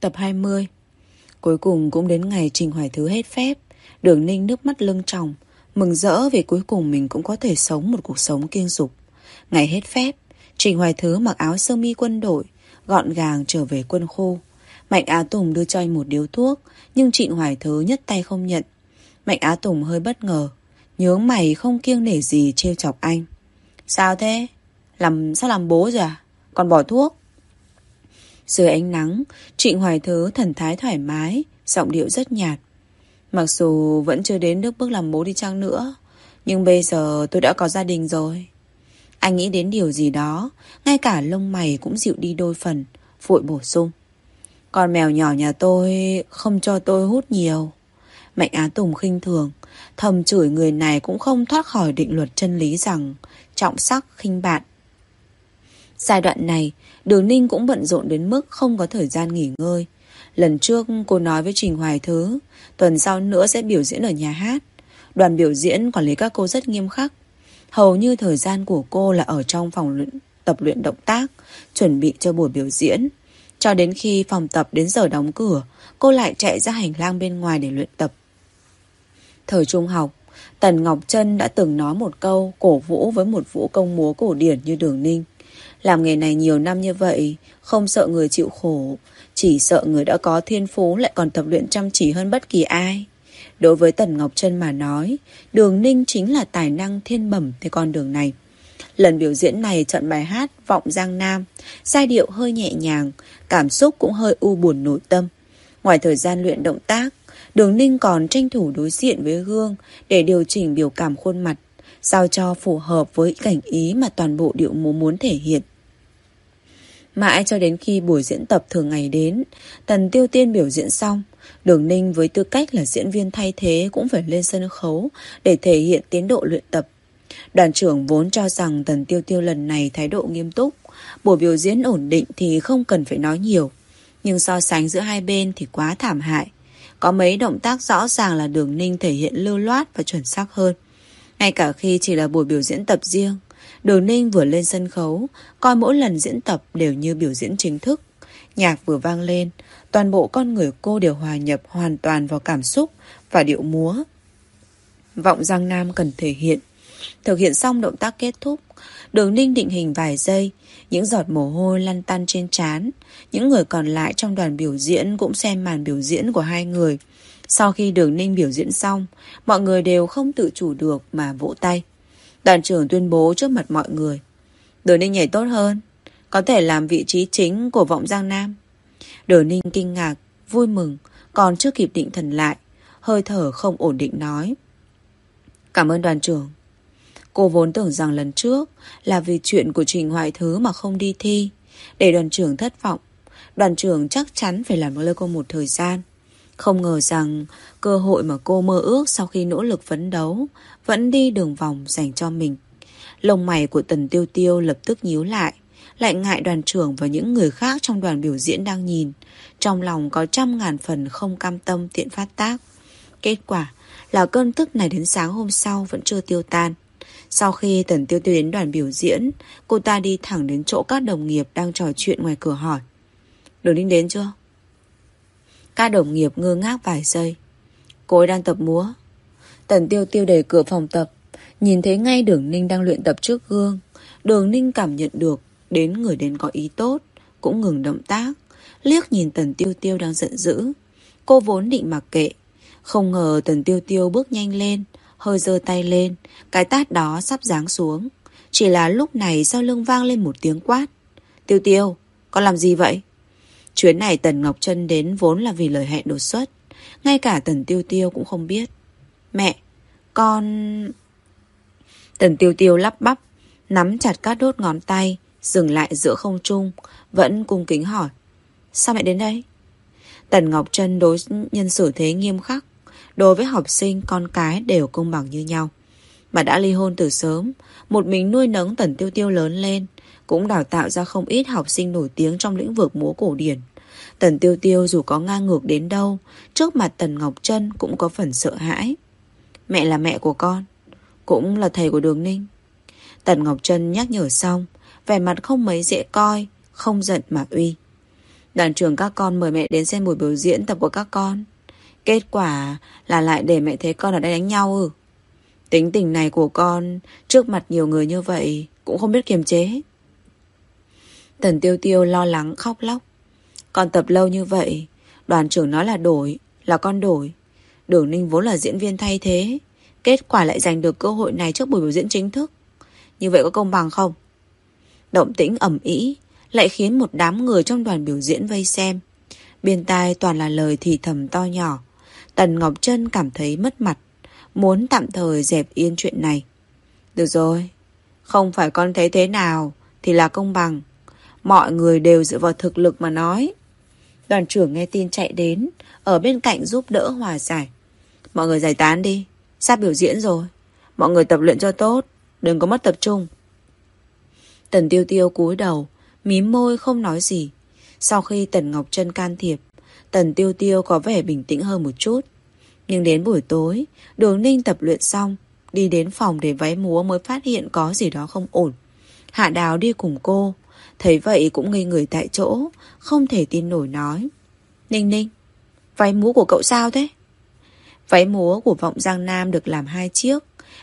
Tập 20 Cuối cùng cũng đến ngày Trình Hoài Thứ hết phép, Đường Ninh nước mắt lưng tròng, Mừng rỡ vì cuối cùng mình cũng có thể sống một cuộc sống kiêng dục Ngày hết phép, Trình Hoài Thứ mặc áo sơ mi quân đội, Gọn gàng trở về quân khu Mạnh Á Tùng đưa cho anh một điếu thuốc, Nhưng Trịnh Hoài Thứ nhất tay không nhận Mạnh Á Tùng hơi bất ngờ, Nhớ mày không kiêng nể gì trêu chọc anh Sao thế? Làm, sao làm bố rồi à? Còn bỏ thuốc? Dưới ánh nắng, Trịnh Hoài Thứ thần thái thoải mái, giọng điệu rất nhạt. Mặc dù vẫn chưa đến nước bước làm bố đi chăng nữa, nhưng bây giờ tôi đã có gia đình rồi. Anh nghĩ đến điều gì đó, ngay cả lông mày cũng dịu đi đôi phần, vội bổ sung. Con mèo nhỏ nhà tôi không cho tôi hút nhiều. Mạnh Á Tùng khinh thường, thầm chửi người này cũng không thoát khỏi định luật chân lý rằng trọng sắc khinh bạn. Giai đoạn này, Đường Ninh cũng bận rộn đến mức không có thời gian nghỉ ngơi. Lần trước cô nói với Trình Hoài Thứ, tuần sau nữa sẽ biểu diễn ở nhà hát. Đoàn biểu diễn quản lý các cô rất nghiêm khắc. Hầu như thời gian của cô là ở trong phòng luyện, tập luyện động tác, chuẩn bị cho buổi biểu diễn. Cho đến khi phòng tập đến giờ đóng cửa, cô lại chạy ra hành lang bên ngoài để luyện tập. Thời trung học, Tần Ngọc Trân đã từng nói một câu cổ vũ với một vũ công múa cổ điển như Đường Ninh. Làm nghề này nhiều năm như vậy, không sợ người chịu khổ, chỉ sợ người đã có thiên phú lại còn tập luyện chăm chỉ hơn bất kỳ ai. Đối với Tần Ngọc Trân mà nói, Đường Ninh chính là tài năng thiên bẩm theo con đường này. Lần biểu diễn này chọn bài hát Vọng Giang Nam, giai điệu hơi nhẹ nhàng, cảm xúc cũng hơi u buồn nội tâm. Ngoài thời gian luyện động tác, Đường Ninh còn tranh thủ đối diện với gương để điều chỉnh biểu cảm khuôn mặt, sao cho phù hợp với cảnh ý mà toàn bộ điệu múa muốn thể hiện. Mãi cho đến khi buổi diễn tập thường ngày đến, Tần Tiêu Tiên biểu diễn xong, Đường Ninh với tư cách là diễn viên thay thế cũng phải lên sân khấu để thể hiện tiến độ luyện tập. Đoàn trưởng vốn cho rằng Tần Tiêu Tiêu lần này thái độ nghiêm túc, buổi biểu diễn ổn định thì không cần phải nói nhiều. Nhưng so sánh giữa hai bên thì quá thảm hại. Có mấy động tác rõ ràng là Đường Ninh thể hiện lưu loát và chuẩn xác hơn. Ngay cả khi chỉ là buổi biểu diễn tập riêng, Đường Ninh vừa lên sân khấu, coi mỗi lần diễn tập đều như biểu diễn chính thức. Nhạc vừa vang lên, toàn bộ con người cô đều hòa nhập hoàn toàn vào cảm xúc và điệu múa. Vọng Giang Nam cần thể hiện. Thực hiện xong động tác kết thúc, Đường Ninh định hình vài giây, những giọt mồ hôi lăn tăn trên trán. Những người còn lại trong đoàn biểu diễn cũng xem màn biểu diễn của hai người. Sau khi Đường Ninh biểu diễn xong, mọi người đều không tự chủ được mà vỗ tay. Đoàn trưởng tuyên bố trước mặt mọi người. Đường Ninh nhảy tốt hơn, có thể làm vị trí chính của vọng Giang Nam. Đường Ninh kinh ngạc, vui mừng, còn chưa kịp định thần lại, hơi thở không ổn định nói. Cảm ơn đoàn trưởng. Cô vốn tưởng rằng lần trước là vì chuyện của Trình Hoài Thứ mà không đi thi, để đoàn trưởng thất vọng. Đoàn trưởng chắc chắn phải làm lơ cô một thời gian. Không ngờ rằng cơ hội mà cô mơ ước sau khi nỗ lực phấn đấu vẫn đi đường vòng dành cho mình. Lông mày của Tần Tiêu Tiêu lập tức nhíu lại, lại ngại đoàn trưởng và những người khác trong đoàn biểu diễn đang nhìn. Trong lòng có trăm ngàn phần không cam tâm tiện phát tác. Kết quả là cơn tức này đến sáng hôm sau vẫn chưa tiêu tan. Sau khi Tần Tiêu Tiêu đến đoàn biểu diễn, cô ta đi thẳng đến chỗ các đồng nghiệp đang trò chuyện ngoài cửa hỏi. Đường Ninh đến chưa? Các đồng nghiệp ngơ ngác vài giây. Cô ấy đang tập múa. Tần Tiêu Tiêu đẩy cửa phòng tập, nhìn thấy ngay Đường Ninh đang luyện tập trước gương. Đường Ninh cảm nhận được đến người đến có ý tốt, cũng ngừng động tác, liếc nhìn Tần Tiêu Tiêu đang giận dữ. Cô vốn định mặc kệ, không ngờ Tần Tiêu Tiêu bước nhanh lên, hơi giơ tay lên, cái tát đó sắp giáng xuống. Chỉ là lúc này sau lưng vang lên một tiếng quát. Tiêu Tiêu, con làm gì vậy? Chuyến này Tần Ngọc Trân đến vốn là vì lời hẹn đột xuất. Ngay cả Tần Tiêu Tiêu cũng không biết. Mẹ, con... Tần Tiêu Tiêu lắp bắp, nắm chặt các đốt ngón tay, dừng lại giữa không trung, vẫn cung kính hỏi. Sao mẹ đến đây? Tần Ngọc Trân đối nhân xử thế nghiêm khắc. Đối với học sinh, con cái đều công bằng như nhau. Mà đã ly hôn từ sớm, một mình nuôi nấng Tần Tiêu Tiêu lớn lên, cũng đào tạo ra không ít học sinh nổi tiếng trong lĩnh vực múa cổ điển. Tần Tiêu Tiêu dù có ngang ngược đến đâu, trước mặt Tần Ngọc Trân cũng có phần sợ hãi. Mẹ là mẹ của con, cũng là thầy của Đường Ninh. Tần Ngọc Trân nhắc nhở xong, vẻ mặt không mấy dễ coi, không giận mà uy. Đoàn trưởng các con mời mẹ đến xem buổi biểu diễn tập của các con. Kết quả là lại để mẹ thấy con ở đây đánh nhau ư. Tính tình này của con trước mặt nhiều người như vậy cũng không biết kiềm chế. Tần tiêu tiêu lo lắng khóc lóc. còn tập lâu như vậy, đoàn trưởng nói là đổi, là con đổi. Đường Ninh vốn là diễn viên thay thế, kết quả lại giành được cơ hội này trước buổi biểu diễn chính thức. Như vậy có công bằng không? Động tĩnh ẩm ý lại khiến một đám người trong đoàn biểu diễn vây xem. Bên tai toàn là lời thì thầm to nhỏ. Tần Ngọc Trân cảm thấy mất mặt, muốn tạm thời dẹp yên chuyện này. Được rồi, không phải con thấy thế nào thì là công bằng. Mọi người đều dựa vào thực lực mà nói. Đoàn trưởng nghe tin chạy đến, ở bên cạnh giúp đỡ hòa giải. Mọi người giải tán đi, sắp biểu diễn rồi. Mọi người tập luyện cho tốt, đừng có mất tập trung. Tần tiêu tiêu cúi đầu, mím môi không nói gì. Sau khi Tần Ngọc Trân can thiệp, Tần tiêu tiêu có vẻ bình tĩnh hơn một chút. Nhưng đến buổi tối, đường ninh tập luyện xong, đi đến phòng để váy múa mới phát hiện có gì đó không ổn. Hạ Đào đi cùng cô, thấy vậy cũng ngây người tại chỗ, không thể tin nổi nói. Ninh ninh, váy múa của cậu sao thế? Váy múa của Vọng Giang Nam được làm hai chiếc,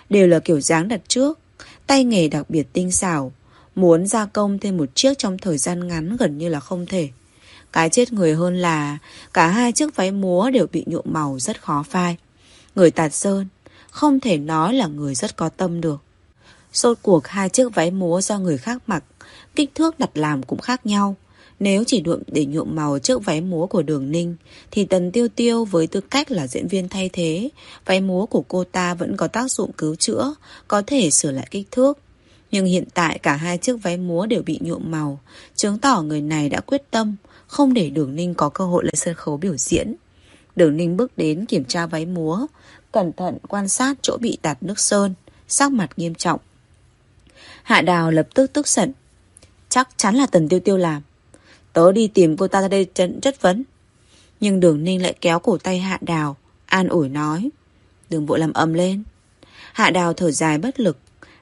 đều là kiểu dáng đặt trước, tay nghề đặc biệt tinh xảo. Muốn gia công thêm một chiếc trong thời gian ngắn gần như là không thể. Cái chết người hơn là cả hai chiếc váy múa đều bị nhuộm màu rất khó phai. Người tạt sơn, không thể nói là người rất có tâm được. Sốt cuộc hai chiếc váy múa do người khác mặc, kích thước đặt làm cũng khác nhau. Nếu chỉ đụng để nhuộm màu trước váy múa của Đường Ninh, thì Tần Tiêu Tiêu với tư cách là diễn viên thay thế, váy múa của cô ta vẫn có tác dụng cứu chữa, có thể sửa lại kích thước. Nhưng hiện tại cả hai chiếc váy múa đều bị nhuộm màu, chứng tỏ người này đã quyết tâm, không để Đường Ninh có cơ hội lên sân khấu biểu diễn. Đường Ninh bước đến kiểm tra váy múa, cẩn thận quan sát chỗ bị tạt nước sơn, sắc mặt nghiêm trọng. Hạ Đào lập tức tức giận. Chắc chắn là Tần Tiêu Tiêu làm. Tớ đi tìm cô ta ra đây chất vấn. Nhưng đường ninh lại kéo cổ tay Hạ Đào, an ủi nói. Đừng vội làm âm lên. Hạ Đào thở dài bất lực,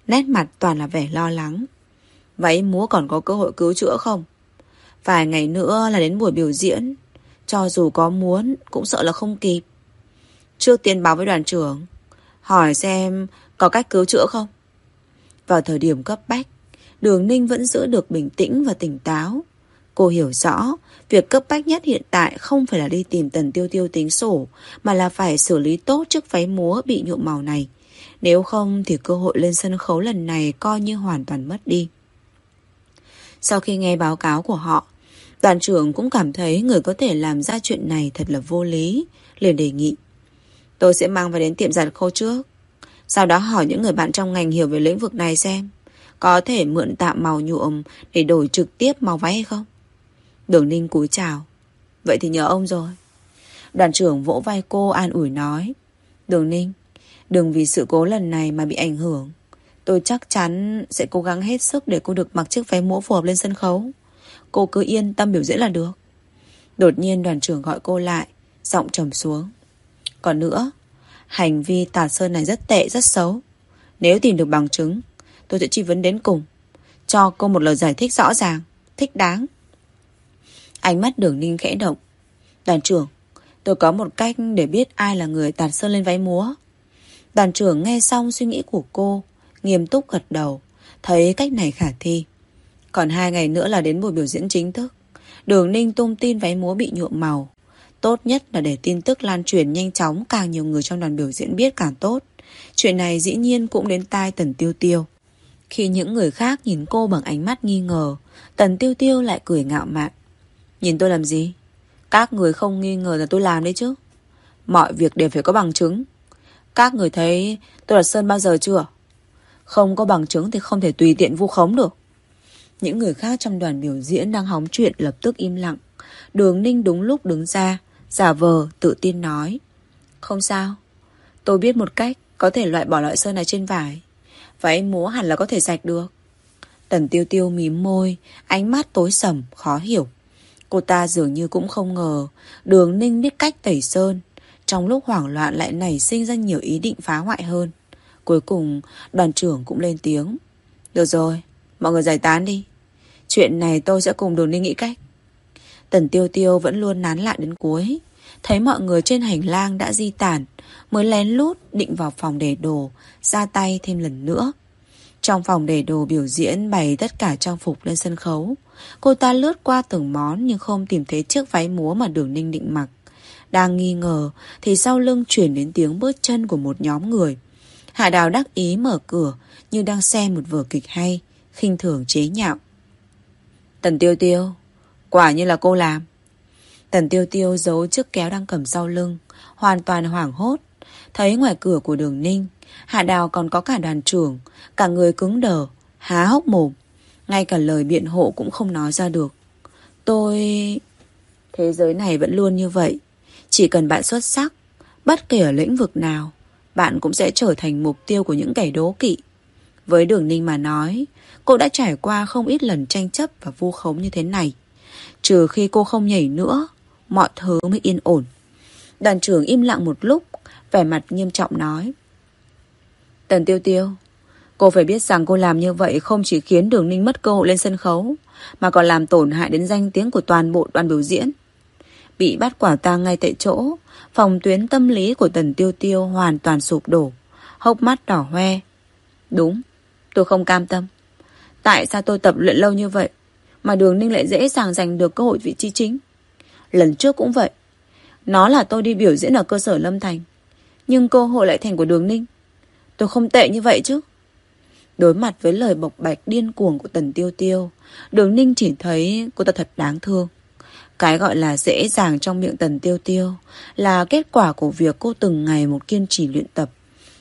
nét mặt toàn là vẻ lo lắng. Vậy múa còn có cơ hội cứu chữa không? Vài ngày nữa là đến buổi biểu diễn. Cho dù có muốn, cũng sợ là không kịp. Trước tiên báo với đoàn trưởng, hỏi xem có cách cứu chữa không? Vào thời điểm cấp bách, Đường Ninh vẫn giữ được bình tĩnh và tỉnh táo. Cô hiểu rõ, việc cấp bách nhất hiện tại không phải là đi tìm tần tiêu tiêu tính sổ, mà là phải xử lý tốt chiếc váy múa bị nhuộm màu này. Nếu không thì cơ hội lên sân khấu lần này coi như hoàn toàn mất đi. Sau khi nghe báo cáo của họ, đoàn trưởng cũng cảm thấy người có thể làm ra chuyện này thật là vô lý, liền đề nghị. Tôi sẽ mang vào đến tiệm giặt khô trước. Sau đó hỏi những người bạn trong ngành hiểu về lĩnh vực này xem có thể mượn tạm màu nhuộm để đổi trực tiếp màu váy hay không? Đường Ninh cúi chào. Vậy thì nhờ ông rồi. Đoàn trưởng vỗ vai cô an ủi nói. Đường Ninh, đừng vì sự cố lần này mà bị ảnh hưởng. Tôi chắc chắn sẽ cố gắng hết sức để cô được mặc chiếc váy mũ phù hợp lên sân khấu. Cô cứ yên tâm biểu diễn là được. Đột nhiên đoàn trưởng gọi cô lại, giọng trầm xuống. Còn nữa, hành vi tà sơn này rất tệ, rất xấu. Nếu tìm được bằng chứng, tôi sẽ truy vấn đến cùng. Cho cô một lời giải thích rõ ràng, thích đáng. Ánh mắt đường ninh khẽ động. Đoàn trưởng, tôi có một cách để biết ai là người tạt sơn lên váy múa. Đoàn trưởng nghe xong suy nghĩ của cô, nghiêm túc gật đầu, thấy cách này khả thi. Còn hai ngày nữa là đến buổi biểu diễn chính thức. Đường ninh tung tin váy múa bị nhuộm màu. Tốt nhất là để tin tức lan truyền nhanh chóng càng nhiều người trong đoàn biểu diễn biết càng tốt. Chuyện này dĩ nhiên cũng đến tai tần tiêu tiêu. Khi những người khác nhìn cô bằng ánh mắt nghi ngờ, tần tiêu tiêu lại cười ngạo mạn. Nhìn tôi làm gì? Các người không nghi ngờ là tôi làm đấy chứ. Mọi việc đều phải có bằng chứng. Các người thấy tôi là Sơn bao giờ chưa? Không có bằng chứng thì không thể tùy tiện vu khống được. Những người khác trong đoàn biểu diễn đang hóng chuyện lập tức im lặng. Đường Ninh đúng lúc đứng ra, giả vờ, tự tin nói. Không sao, tôi biết một cách có thể loại bỏ loại sơn này trên vải. Vậy múa hẳn là có thể sạch được. Tần tiêu tiêu mím môi, ánh mắt tối sầm, khó hiểu. Cô ta dường như cũng không ngờ Đường Ninh biết cách tẩy sơn Trong lúc hoảng loạn lại nảy sinh ra nhiều ý định phá hoại hơn Cuối cùng đoàn trưởng cũng lên tiếng Được rồi Mọi người giải tán đi Chuyện này tôi sẽ cùng Đường Ninh nghĩ cách Tần tiêu tiêu vẫn luôn nán lại đến cuối. Thấy mọi người trên hành lang đã di tản, mới lén lút định vào phòng để đồ, ra tay thêm lần nữa. Trong phòng để đồ biểu diễn bày tất cả trang phục lên sân khấu. Cô ta lướt qua từng món nhưng không tìm thấy chiếc váy múa mà đường ninh định mặc. Đang nghi ngờ thì sau lưng chuyển đến tiếng bước chân của một nhóm người. Hạ Đào đắc ý mở cửa như đang xem một vở kịch hay, khinh thường chế nhạo. Tần Tiêu Tiêu, quả như là cô làm. Tần Tiêu Tiêu giấu chiếc kéo đang cầm sau lưng, hoàn toàn hoảng hốt. Thấy ngoài cửa của đường ninh, Hạ Đào còn có cả đoàn trưởng, cả người cứng đờ, há hốc mồm. Ngay cả lời biện hộ cũng không nói ra được. Tôi... Thế giới này vẫn luôn như vậy. Chỉ cần bạn xuất sắc, bất kể ở lĩnh vực nào, bạn cũng sẽ trở thành mục tiêu của những kẻ đố kỵ. Với đường ninh mà nói, cô đã trải qua không ít lần tranh chấp và vu khống như thế này. Trừ khi cô không nhảy nữa, mọi thứ mới yên ổn. Đoàn trưởng im lặng một lúc, vẻ mặt nghiêm trọng nói. Tần Tiêu Tiêu, cô phải biết rằng cô làm như vậy không chỉ khiến Đường Ninh mất cơ hội lên sân khấu, mà còn làm tổn hại đến danh tiếng của toàn bộ đoàn biểu diễn. Bị bắt quả tang ngay tại chỗ, phòng tuyến tâm lý của Tần Tiêu Tiêu hoàn toàn sụp đổ, hốc mắt đỏ hoe. Đúng, tôi không cam tâm. Tại sao tôi tập luyện lâu như vậy, mà Đường Ninh lại dễ dàng giành được cơ hội vị trí chính? Lần trước cũng vậy. Nó là tôi đi biểu diễn ở cơ sở Lâm Thành. Nhưng cơ hội lại thành của Đường Ninh. Tôi không tệ như vậy chứ. Đối mặt với lời bộc bạch điên cuồng của Tần Tiêu Tiêu, Đường Ninh chỉ thấy cô ta thật đáng thương. Cái gọi là dễ dàng trong miệng Tần Tiêu Tiêu là kết quả của việc cô từng ngày một kiên trì luyện tập.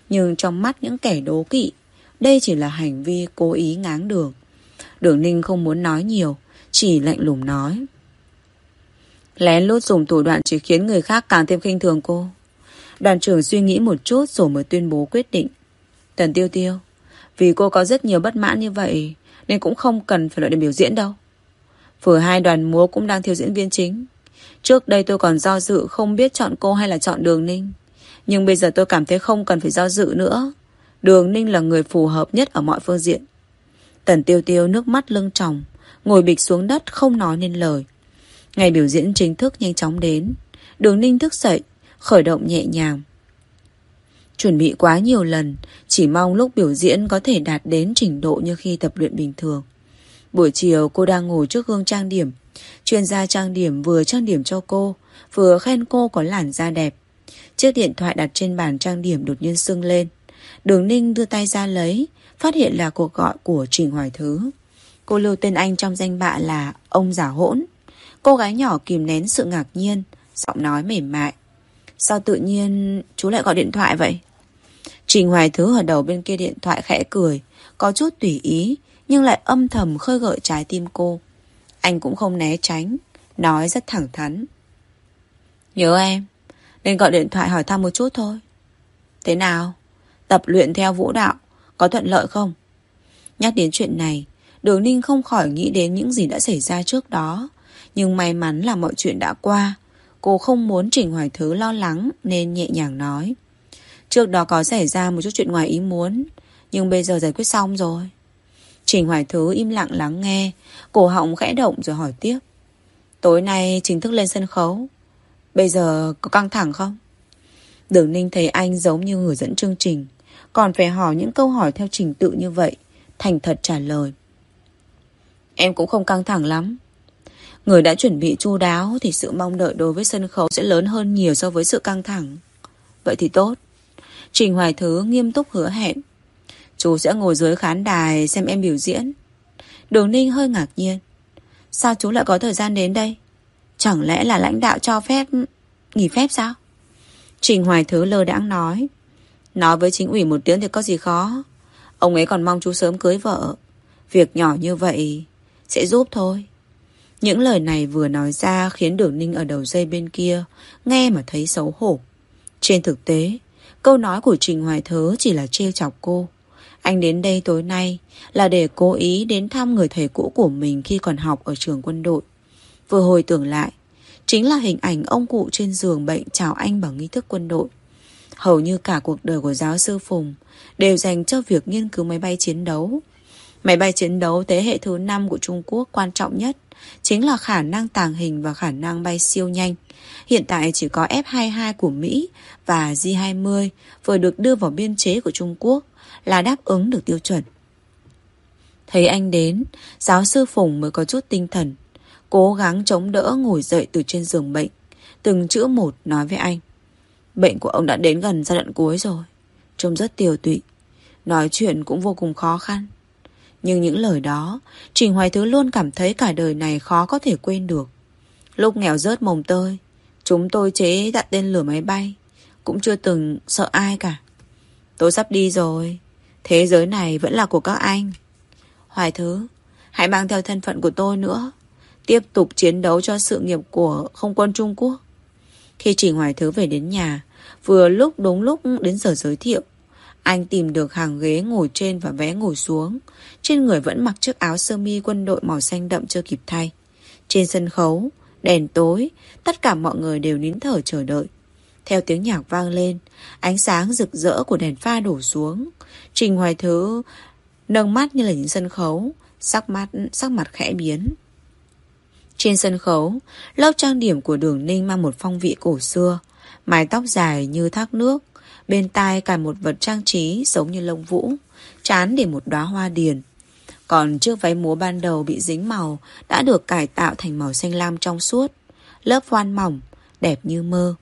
Nhưng trong mắt những kẻ đố kỵ, đây chỉ là hành vi cố ý ngáng đường. Đường Ninh không muốn nói nhiều, chỉ lạnh lùng nói. Lén lút dùng thủ đoạn chỉ khiến người khác càng thêm khinh thường cô. Đoàn trưởng suy nghĩ một chút rồi mới tuyên bố quyết định. Tần Tiêu Tiêu, vì cô có rất nhiều bất mãn như vậy nên cũng không cần phải loại để biểu diễn đâu. Vừa hai đoàn múa cũng đang thiếu diễn viên chính. Trước đây tôi còn do dự không biết chọn cô hay là chọn Đường Ninh. Nhưng bây giờ tôi cảm thấy không cần phải do dự nữa. Đường Ninh là người phù hợp nhất ở mọi phương diện. Tần Tiêu Tiêu nước mắt lưng tròng, ngồi bịch xuống đất không nói nên lời. Ngày biểu diễn chính thức nhanh chóng đến. Đường Ninh thức dậy, khởi động nhẹ nhàng. Chuẩn bị quá nhiều lần, chỉ mong lúc biểu diễn có thể đạt đến trình độ như khi tập luyện bình thường. Buổi chiều cô đang ngồi trước gương trang điểm. Chuyên gia trang điểm vừa trang điểm cho cô, vừa khen cô có làn da đẹp. Chiếc điện thoại đặt trên bàn trang điểm đột nhiên sưng lên. Đường Ninh đưa tay ra lấy, phát hiện là cuộc gọi của Trình Hoài Thứ. Cô lưu tên anh trong danh bạ là ông giả hỗn. Cô gái nhỏ kìm nén sự ngạc nhiên, giọng nói mềm mại. Sao tự nhiên chú lại gọi điện thoại vậy? Trình Hoài Thứ ở đầu bên kia điện thoại khẽ cười, có chút tùy ý, nhưng lại âm thầm khơi gợi trái tim cô. Anh cũng không né tránh, nói rất thẳng thắn. Nhớ em, nên gọi điện thoại hỏi thăm một chút thôi. Thế nào? Tập luyện theo vũ đạo, có thuận lợi không? Nhắc đến chuyện này, Đường Ninh không khỏi nghĩ đến những gì đã xảy ra trước đó. Nhưng may mắn là mọi chuyện đã qua. Cô không muốn Trình Hoài Thứ lo lắng nên nhẹ nhàng nói. Trước đó có xảy ra một chút chuyện ngoài ý muốn, nhưng bây giờ giải quyết xong rồi. Trình Hoài Thứ im lặng lắng nghe, cổ họng khẽ động rồi hỏi tiếp. Tối nay chính thức lên sân khấu. Bây giờ có căng thẳng không? Đường Ninh thấy anh giống như người dẫn chương trình, còn phải hỏi những câu hỏi theo trình tự như vậy, thành thật trả lời. Em cũng không căng thẳng lắm. Người đã chuẩn bị chu đáo thì sự mong đợi đối với sân khấu sẽ lớn hơn nhiều so với sự căng thẳng. Vậy thì tốt. Trình Hoài Thứ nghiêm túc hứa hẹn. Chú sẽ ngồi dưới khán đài xem em biểu diễn. Đường Ninh hơi ngạc nhiên. Sao chú lại có thời gian đến đây? Chẳng lẽ là lãnh đạo cho phép nghỉ phép sao? Trình Hoài Thứ lơ đãng nói. Nói với chính ủy một tiếng thì có gì khó. Ông ấy còn mong chú sớm cưới vợ. Việc nhỏ như vậy sẽ giúp thôi. Những lời này vừa nói ra khiến Đường Ninh ở đầu dây bên kia nghe mà thấy xấu hổ. Trên thực tế, câu nói của Trình Hoài Thớ chỉ là trêu chọc cô. Anh đến đây tối nay là để cố ý đến thăm người thầy cũ của mình khi còn học ở trường quân đội. Vừa hồi tưởng lại, chính là hình ảnh ông cụ trên giường bệnh chào anh bằng nghi thức quân đội. Hầu như cả cuộc đời của giáo sư Phùng đều dành cho việc nghiên cứu máy bay chiến đấu. Máy bay chiến đấu thế hệ thứ 5 của Trung Quốc quan trọng nhất chính là khả năng tàng hình và khả năng bay siêu nhanh. Hiện tại chỉ có F-22 của Mỹ và J-20 vừa được đưa vào biên chế của Trung Quốc là đáp ứng được tiêu chuẩn. Thấy anh đến, giáo sư Phùng mới có chút tinh thần. Cố gắng chống đỡ ngồi dậy từ trên giường bệnh. Từng chữ một nói với anh. Bệnh của ông đã đến gần giai đoạn cuối rồi. Trông rất tiều tụy. Nói chuyện cũng vô cùng khó khăn. Nhưng những lời đó, Trình Hoài Thứ luôn cảm thấy cả đời này khó có thể quên được. Lúc nghèo rớt mồng tơi, chúng tôi chế đặt tên lửa máy bay. Cũng chưa từng sợ ai cả. Tôi sắp đi rồi. Thế giới này vẫn là của các anh. Hoài Thứ, hãy mang theo thân phận của tôi nữa. Tiếp tục chiến đấu cho sự nghiệp của không quân Trung Quốc. Khi Trình Hoài Thứ về đến nhà, vừa lúc đúng lúc đến giờ giới thiệu, anh tìm được hàng ghế ngồi trên và vé ngồi xuống. Trên người vẫn mặc chiếc áo sơ mi quân đội màu xanh đậm chưa kịp thay. Trên sân khấu, đèn tối, tất cả mọi người đều nín thở chờ đợi. Theo tiếng nhạc vang lên, ánh sáng rực rỡ của đèn pha đổ xuống. Trình Hoài Thứ nâng mắt như là những sân khấu, sắc mặt sắc mặt khẽ biến. Trên sân khấu, lớp trang điểm của đường ninh mang một phong vị cổ xưa, mái tóc dài như thác nước, bên tai cài một vật trang trí giống như lông vũ, chán để một đóa hoa điền. Còn chiếc váy múa ban đầu bị dính màu đã được cải tạo thành màu xanh lam trong suốt, lớp voan mỏng, đẹp như mơ.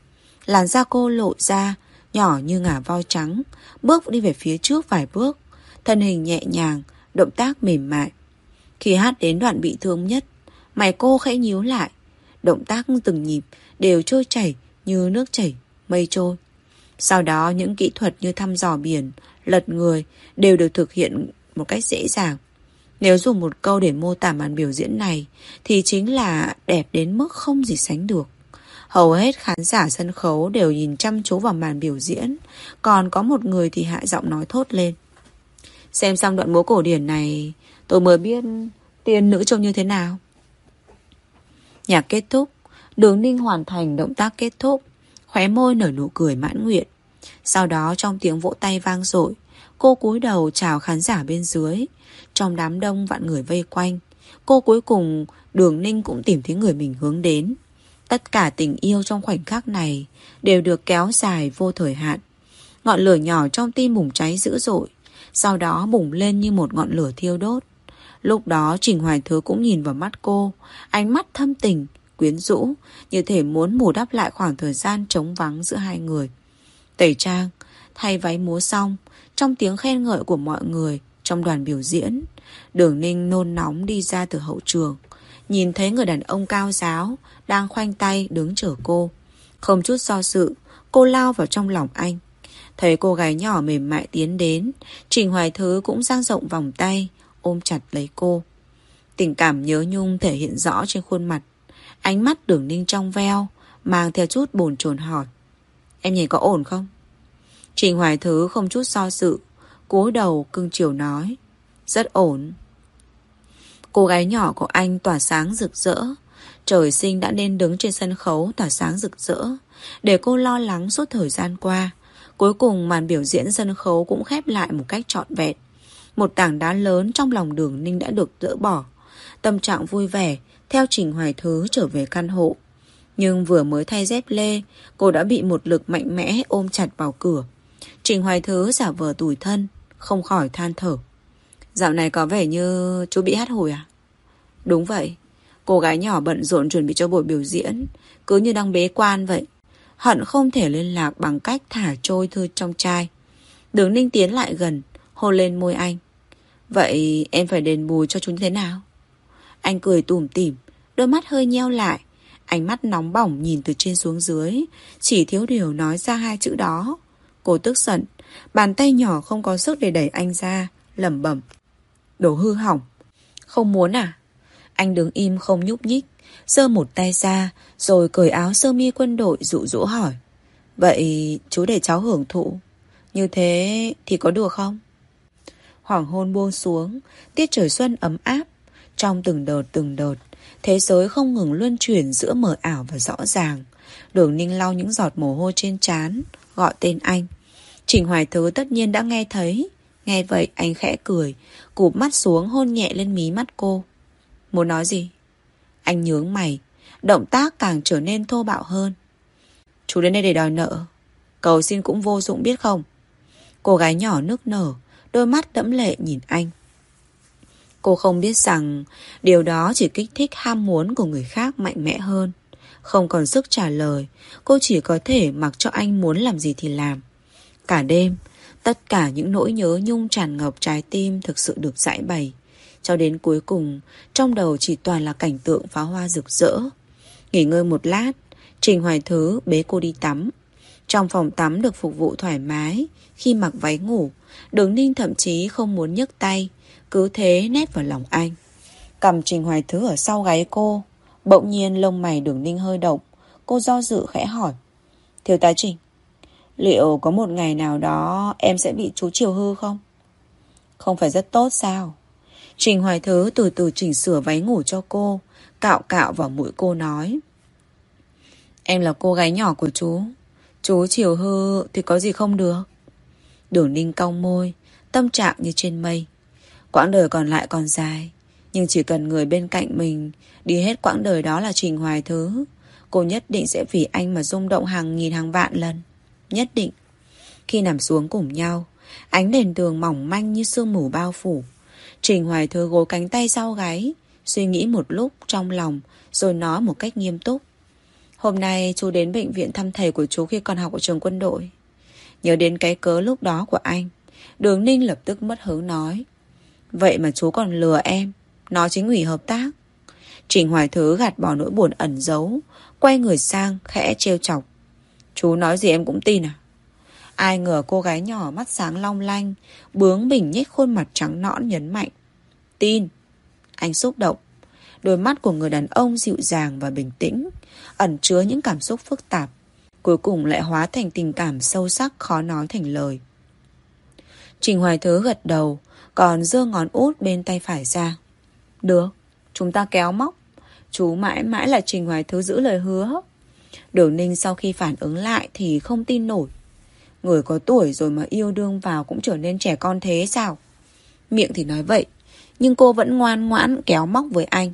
Làn da cô lộ ra, nhỏ như ngả voi trắng, bước đi về phía trước vài bước, thân hình nhẹ nhàng, động tác mềm mại. Khi hát đến đoạn bị thương nhất, mày cô khẽ nhíu lại, động tác từng nhịp đều trôi chảy như nước chảy, mây trôi. Sau đó những kỹ thuật như thăm dò biển, lật người đều được thực hiện một cách dễ dàng. Nếu dùng một câu để mô tả màn biểu diễn này thì chính là đẹp đến mức không gì sánh được. Hầu hết khán giả sân khấu đều nhìn chăm chú vào màn biểu diễn, còn có một người thì hạ giọng nói thốt lên. Xem xong đoạn múa cổ điển này, tôi mới biết tiên nữ trông như thế nào. Nhạc kết thúc, đường ninh hoàn thành động tác kết thúc, khóe môi nở nụ cười mãn nguyện. Sau đó trong tiếng vỗ tay vang dội cô cúi đầu chào khán giả bên dưới. Trong đám đông vạn người vây quanh, cô cuối cùng đường ninh cũng tìm thấy người mình hướng đến. Tất cả tình yêu trong khoảnh khắc này đều được kéo dài vô thời hạn. Ngọn lửa nhỏ trong tim bùng cháy dữ dội, sau đó bùng lên như một ngọn lửa thiêu đốt. Lúc đó Trình Hoài Thứ cũng nhìn vào mắt cô, ánh mắt thâm tình, quyến rũ, như thể muốn bù đắp lại khoảng thời gian trống vắng giữa hai người. Tẩy trang, thay váy múa xong, trong tiếng khen ngợi của mọi người trong đoàn biểu diễn, đường ninh nôn nóng đi ra từ hậu trường. Nhìn thấy người đàn ông cao giáo đang khoanh tay đứng chở cô. Không chút do sự, cô lao vào trong lòng anh. Thấy cô gái nhỏ mềm mại tiến đến, Trình Hoài Thứ cũng dang rộng vòng tay, ôm chặt lấy cô. Tình cảm nhớ nhung thể hiện rõ trên khuôn mặt. Ánh mắt đường ninh trong veo, mang theo chút bồn chồn hỏi. Em nhìn có ổn không? Trình Hoài Thứ không chút so sự, cúi đầu cưng chiều nói. Rất ổn. Cô gái nhỏ của anh tỏa sáng rực rỡ. Trời sinh đã nên đứng trên sân khấu tỏa sáng rực rỡ. Để cô lo lắng suốt thời gian qua. Cuối cùng màn biểu diễn sân khấu cũng khép lại một cách trọn vẹn. Một tảng đá lớn trong lòng đường Ninh đã được dỡ bỏ. Tâm trạng vui vẻ, theo Trình Hoài Thứ trở về căn hộ. Nhưng vừa mới thay dép lê, cô đã bị một lực mạnh mẽ ôm chặt vào cửa. Trình Hoài Thứ giả vờ tủi thân, không khỏi than thở. Dạo này có vẻ như chú bị hát hồi à? Đúng vậy. Cô gái nhỏ bận rộn chuẩn bị cho buổi biểu diễn, cứ như đang bế quan vậy. Hận không thể liên lạc bằng cách thả trôi thư trong chai. Đường Ninh tiến lại gần, hôn lên môi anh. Vậy em phải đền bù cho chúng thế nào? Anh cười tủm tỉm, đôi mắt hơi nheo lại. Ánh mắt nóng bỏng nhìn từ trên xuống dưới, chỉ thiếu điều nói ra hai chữ đó. Cô tức giận, bàn tay nhỏ không có sức để đẩy anh ra, lẩm bẩm. Đồ hư hỏng. Không muốn à? Anh đứng im không nhúc nhích, giơ một tay ra, rồi cởi áo sơ mi quân đội dụ dỗ hỏi. Vậy chú để cháu hưởng thụ. Như thế thì có được không? Hoàng hôn buông xuống, tiết trời xuân ấm áp. Trong từng đợt từng đợt, thế giới không ngừng luân chuyển giữa mờ ảo và rõ ràng. Đường ninh lau những giọt mồ hôi trên trán gọi tên anh. Trình Hoài Thứ tất nhiên đã nghe thấy. Nghe vậy anh khẽ cười, cụp mắt xuống hôn nhẹ lên mí mắt cô. Muốn nói gì? Anh nhướng mày, động tác càng trở nên thô bạo hơn. Chú đến đây để đòi nợ. Cầu xin cũng vô dụng biết không? Cô gái nhỏ nước nở, đôi mắt đẫm lệ nhìn anh. Cô không biết rằng điều đó chỉ kích thích ham muốn của người khác mạnh mẽ hơn. Không còn sức trả lời, cô chỉ có thể mặc cho anh muốn làm gì thì làm. Cả đêm, tất cả những nỗi nhớ nhung tràn ngập trái tim thực sự được giải bày. Cho đến cuối cùng, trong đầu chỉ toàn là cảnh tượng pháo hoa rực rỡ. Nghỉ ngơi một lát, Trình Hoài Thứ bế cô đi tắm. Trong phòng tắm được phục vụ thoải mái, khi mặc váy ngủ, đường ninh thậm chí không muốn nhấc tay, cứ thế nét vào lòng anh. Cầm Trình Hoài Thứ ở sau gáy cô, bỗng nhiên lông mày đường ninh hơi động, cô do dự khẽ hỏi. Thiếu tá Trình, liệu có một ngày nào đó em sẽ bị chú chiều hư không? Không phải rất tốt sao? Trình Hoài Thứ từ từ chỉnh sửa váy ngủ cho cô, cạo cạo vào mũi cô nói. Em là cô gái nhỏ của chú. Chú chiều hư thì có gì không được. Đường ninh cong môi, tâm trạng như trên mây. Quãng đời còn lại còn dài. Nhưng chỉ cần người bên cạnh mình đi hết quãng đời đó là Trình Hoài Thứ. Cô nhất định sẽ vì anh mà rung động hàng nghìn hàng vạn lần. Nhất định. Khi nằm xuống cùng nhau, ánh đèn tường mỏng manh như sương mù bao phủ. Trình Hoài Thứ gối cánh tay sau gáy, suy nghĩ một lúc trong lòng, rồi nói một cách nghiêm túc. Hôm nay chú đến bệnh viện thăm thầy của chú khi còn học ở trường quân đội. Nhớ đến cái cớ lúc đó của anh, Đường Ninh lập tức mất hứng nói. Vậy mà chú còn lừa em, nó chính ủy hợp tác. Trình Hoài Thứ gạt bỏ nỗi buồn ẩn giấu, quay người sang, khẽ trêu chọc. Chú nói gì em cũng tin à? Ai ngờ cô gái nhỏ mắt sáng long lanh, bướng bỉnh nhếch khuôn mặt trắng nõn nhấn mạnh. Tin. Anh xúc động. Đôi mắt của người đàn ông dịu dàng và bình tĩnh, ẩn chứa những cảm xúc phức tạp. Cuối cùng lại hóa thành tình cảm sâu sắc khó nói thành lời. Trình Hoài Thứ gật đầu, còn giơ ngón út bên tay phải ra. Được, chúng ta kéo móc. Chú mãi mãi là Trình Hoài Thứ giữ lời hứa. Đường Ninh sau khi phản ứng lại thì không tin nổi. Người có tuổi rồi mà yêu đương vào cũng trở nên trẻ con thế sao? Miệng thì nói vậy, nhưng cô vẫn ngoan ngoãn kéo móc với anh.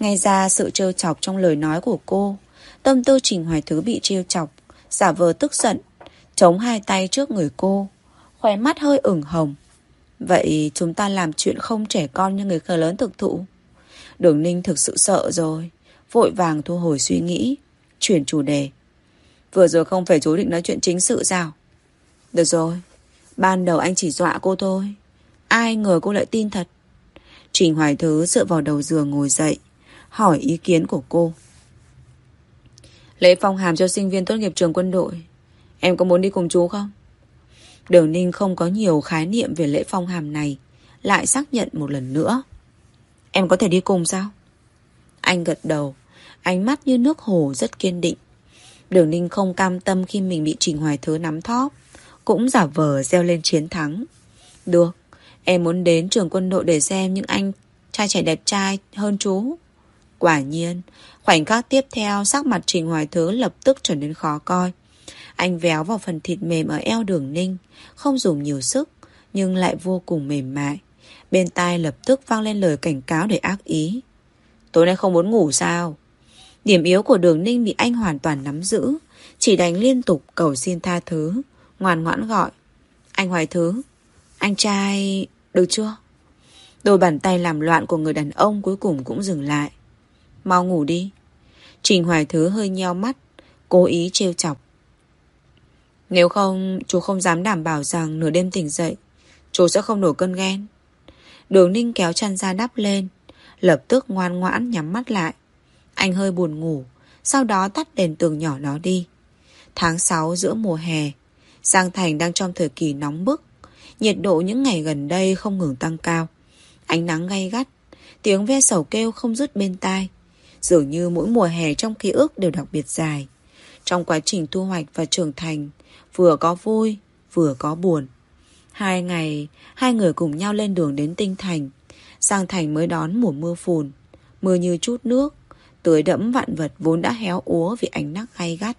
Ngay ra sự trêu chọc trong lời nói của cô, tâm tư Trình Hoài Thứ bị trêu chọc, giả vờ tức giận, chống hai tay trước người cô, khóe mắt hơi ửng hồng. Vậy chúng ta làm chuyện không trẻ con như người khờ lớn thực thụ. Đường Ninh thực sự sợ rồi, vội vàng thu hồi suy nghĩ, chuyển chủ đề. Vừa rồi không phải chú định nói chuyện chính sự sao? Được rồi, ban đầu anh chỉ dọa cô thôi. Ai ngờ cô lại tin thật. Trình Hoài Thứ dựa vào đầu giường ngồi dậy, hỏi ý kiến của cô. Lễ phong hàm cho sinh viên tốt nghiệp trường quân đội. Em có muốn đi cùng chú không? Đường Ninh không có nhiều khái niệm về lễ phong hàm này, lại xác nhận một lần nữa. Em có thể đi cùng sao? Anh gật đầu, ánh mắt như nước hồ rất kiên định. Đường Ninh không cam tâm khi mình bị Trình Hoài Thứ nắm thóp, cũng giả vờ gieo lên chiến thắng. Được, em muốn đến trường quân đội để xem những anh trai trẻ đẹp trai hơn chú. Quả nhiên, khoảnh khắc tiếp theo sắc mặt Trình Hoài Thứ lập tức trở nên khó coi. Anh véo vào phần thịt mềm ở eo đường ninh, không dùng nhiều sức, nhưng lại vô cùng mềm mại. Bên tai lập tức vang lên lời cảnh cáo để ác ý. Tối nay không muốn ngủ sao? Điểm yếu của đường ninh bị anh hoàn toàn nắm giữ, chỉ đánh liên tục cầu xin tha thứ, ngoan ngoãn gọi. Anh Hoài Thứ, anh trai... được chưa? Đôi bàn tay làm loạn của người đàn ông cuối cùng cũng dừng lại. Mau ngủ đi. Trình Hoài Thứ hơi nheo mắt, cố ý trêu chọc. Nếu không, chú không dám đảm bảo rằng nửa đêm tỉnh dậy, chú sẽ không nổi cơn ghen. Đường Ninh kéo chăn ra đắp lên, lập tức ngoan ngoãn nhắm mắt lại. Anh hơi buồn ngủ, sau đó tắt đèn tường nhỏ nó đi. Tháng 6 giữa mùa hè, Giang Thành đang trong thời kỳ nóng bức. Nhiệt độ những ngày gần đây không ngừng tăng cao. Ánh nắng gay gắt, tiếng ve sầu kêu không dứt bên tai. Dường như mỗi mùa hè trong ký ức đều đặc biệt dài. Trong quá trình thu hoạch và trưởng thành, vừa có vui, vừa có buồn. Hai ngày, hai người cùng nhau lên đường đến Tinh Thành. sang Thành mới đón mùa mưa phùn. Mưa như chút nước, tưới đẫm vạn vật vốn đã héo úa vì ánh nắng gay gắt.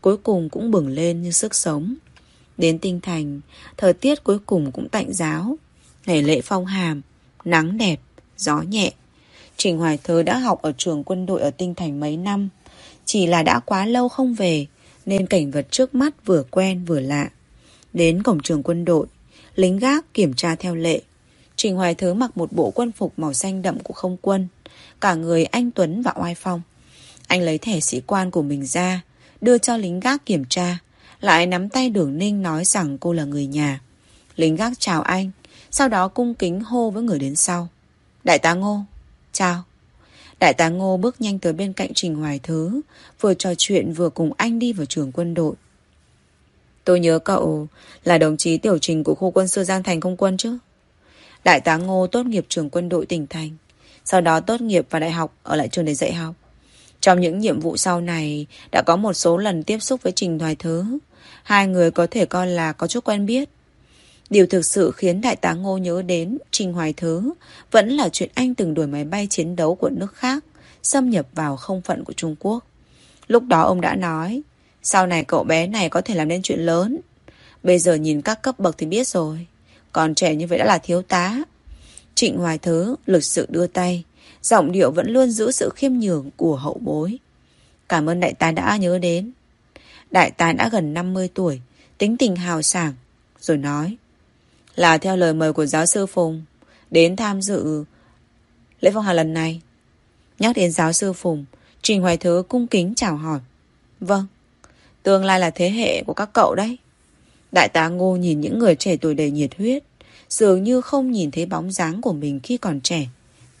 Cuối cùng cũng bừng lên như sức sống. Đến Tinh Thành, thời tiết cuối cùng cũng tạnh giáo. Ngày lễ phong hàm, nắng đẹp, gió nhẹ. Trình Hoài thơ đã học ở trường quân đội ở Tinh Thành mấy năm. Chỉ là đã quá lâu không về, nên cảnh vật trước mắt vừa quen vừa lạ. Đến cổng trường quân đội, lính gác kiểm tra theo lệ. Trình Hoài Thứ mặc một bộ quân phục màu xanh đậm của không quân. Cả người anh Tuấn và oai phong. Anh lấy thẻ sĩ quan của mình ra, đưa cho lính gác kiểm tra. Lại nắm tay Đường Ninh nói rằng cô là người nhà. Lính gác chào anh, sau đó cung kính hô với người đến sau. Đại tá Ngô, chào. Đại tá Ngô bước nhanh tới bên cạnh Trình Hoài Thứ, vừa trò chuyện vừa cùng anh đi vào trường quân đội. Tôi nhớ cậu là đồng chí tiểu trình của khu quân sư Giang Thành không quân chứ? Đại tá Ngô tốt nghiệp trường quân đội tỉnh Thành, sau đó tốt nghiệp và đại học ở lại trường để dạy học. Trong những nhiệm vụ sau này đã có một số lần tiếp xúc với Trình Hoài Thứ. Hai người có thể coi là có chút quen biết. Điều thực sự khiến Đại tá Ngô nhớ đến Trình Hoài Thứ vẫn là chuyện anh từng đuổi máy bay chiến đấu của nước khác xâm nhập vào không phận của Trung Quốc. Lúc đó ông đã nói sau này cậu bé này có thể làm nên chuyện lớn. Bây giờ nhìn các cấp bậc thì biết rồi. Còn trẻ như vậy đã là thiếu tá. Trịnh Hoài Thứ lực sự đưa tay. Giọng điệu vẫn luôn giữ sự khiêm nhường của hậu bối. Cảm ơn đại tá đã nhớ đến. Đại tá đã gần 50 tuổi, tính tình hào sảng, rồi nói. Là theo lời mời của giáo sư Phùng, đến tham dự lễ phong hào lần này. Nhắc đến giáo sư Phùng, Trình Hoài Thứ cung kính chào hỏi. Vâng, tương lai là thế hệ của các cậu đấy. Đại tá Ngô nhìn những người trẻ tuổi đầy nhiệt huyết, dường như không nhìn thấy bóng dáng của mình khi còn trẻ.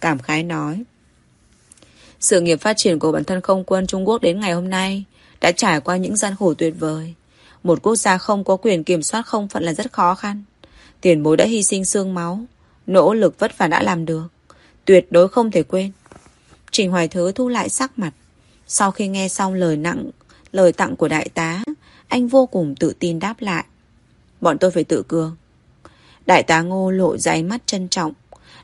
Cảm khái nói. Sự nghiệp phát triển của bản thân không quân Trung Quốc đến ngày hôm nay đã trải qua những gian khổ tuyệt vời. Một quốc gia không có quyền kiểm soát không phận là rất khó khăn. Tiền bối đã hy sinh xương máu, nỗ lực vất vả đã làm được. Tuyệt đối không thể quên. Trình Hoài Thứ thu lại sắc mặt. Sau khi nghe xong lời nặng, lời tặng của đại tá, anh vô cùng tự tin đáp lại. Bọn tôi phải tự cường. Đại tá Ngô lộ ra mắt trân trọng,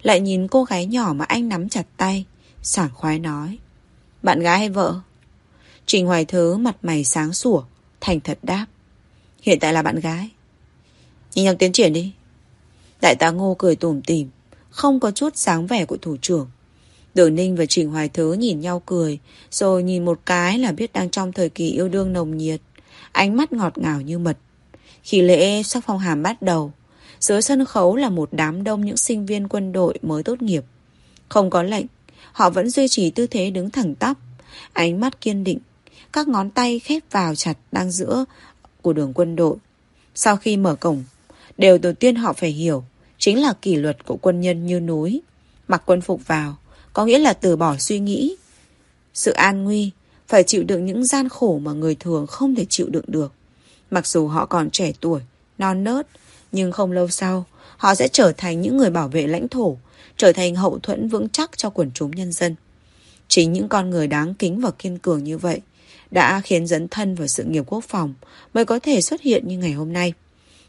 lại nhìn cô gái nhỏ mà anh nắm chặt tay, sảng khoái nói. Bạn gái hay vợ? Trình Hoài Thứ mặt mày sáng sủa, thành thật đáp. Hiện tại là bạn gái. Nhìn nhau tiến triển đi. Đại tá Ngô cười tủm tỉm, không có chút sáng vẻ của thủ trưởng. Đường Ninh và Trình Hoài Thứ nhìn nhau cười, rồi nhìn một cái là biết đang trong thời kỳ yêu đương nồng nhiệt. Ánh mắt ngọt ngào như mật. Khi lễ sắc phong hàm bắt đầu, dưới sân khấu là một đám đông những sinh viên quân đội mới tốt nghiệp. Không có lệnh, họ vẫn duy trì tư thế đứng thẳng tắp, ánh mắt kiên định, các ngón tay khép vào chặt đang giữa của đường quân đội. Sau khi mở cổng, điều đầu tiên họ phải hiểu chính là kỷ luật của quân nhân như núi. Mặc quân phục vào, có nghĩa là từ bỏ suy nghĩ. Sự an nguy, phải chịu đựng những gian khổ mà người thường không thể chịu đựng được. Mặc dù họ còn trẻ tuổi, non nớt, nhưng không lâu sau, họ sẽ trở thành những người bảo vệ lãnh thổ, trở thành hậu thuẫn vững chắc cho quần chúng nhân dân. Chính những con người đáng kính và kiên cường như vậy đã khiến dấn thân vào sự nghiệp quốc phòng mới có thể xuất hiện như ngày hôm nay.